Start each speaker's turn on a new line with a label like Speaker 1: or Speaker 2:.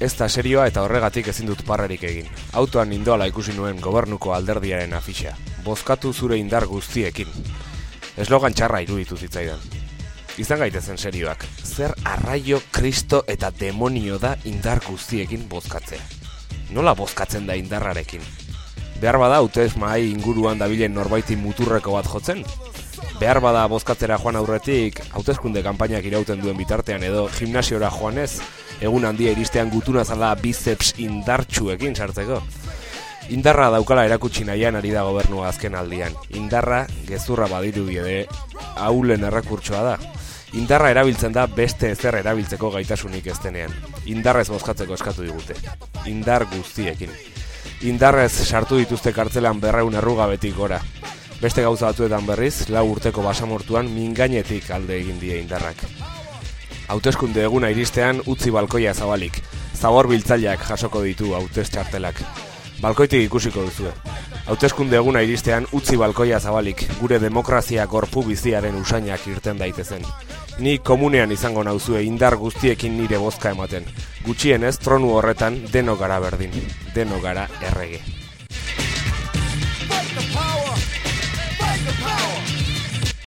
Speaker 1: ez da serioa eta horregatik ezin dut parrerik egin. Autoan nindoala ikusi nuen gobernuko alderdiaren afixa. Bozkatu zure indar guztiekin. Eslogan txarra iruditu zitzaidan. Izan gaitezen serioak, zer arraio, kristo eta demonio da indar guztiekin bozkatzea. Nola bozkatzen da indarrarekin? Behar bada hautez mai inguruan dabilen norbaiti muturreko bat jotzen? Behar bada bozkatzera joan aurretik, hautezkunde kanpainak irauten duen bitartean edo gimnasiora joanez, egun handia iristean gutuna zala biceps indartsuekin sartzeko. Indarra daukala erakutsi nahian ari da gobernua azken aldian. Indarra gezurra badiru ere haulen errekurtsoa da. Indarra erabiltzen da beste ezer erabiltzeko gaitasunik ez denean. Indarrez bozkatzeko eskatu digute. Indar guztiekin. Indarrez sartu dituzte kartzelan berreun erruga betik gora. Beste gauza batuetan berriz, lau urteko basamortuan mingainetik alde egin die indarrak. Hauteskunde eguna iristean utzi balkoia zabalik. Zabor biltzaileak jasoko ditu hautez txartelak. Balkoitik ikusiko duzu. Hauteskunde eguna iristean utzi balkoia zabalik, gure demokrazia gorpu biziaren usainak irten daitezen. Ni komunean izango nauzue indar guztiekin nire bozka ematen. Gutxienez tronu horretan deno gara berdin, deno gara errege.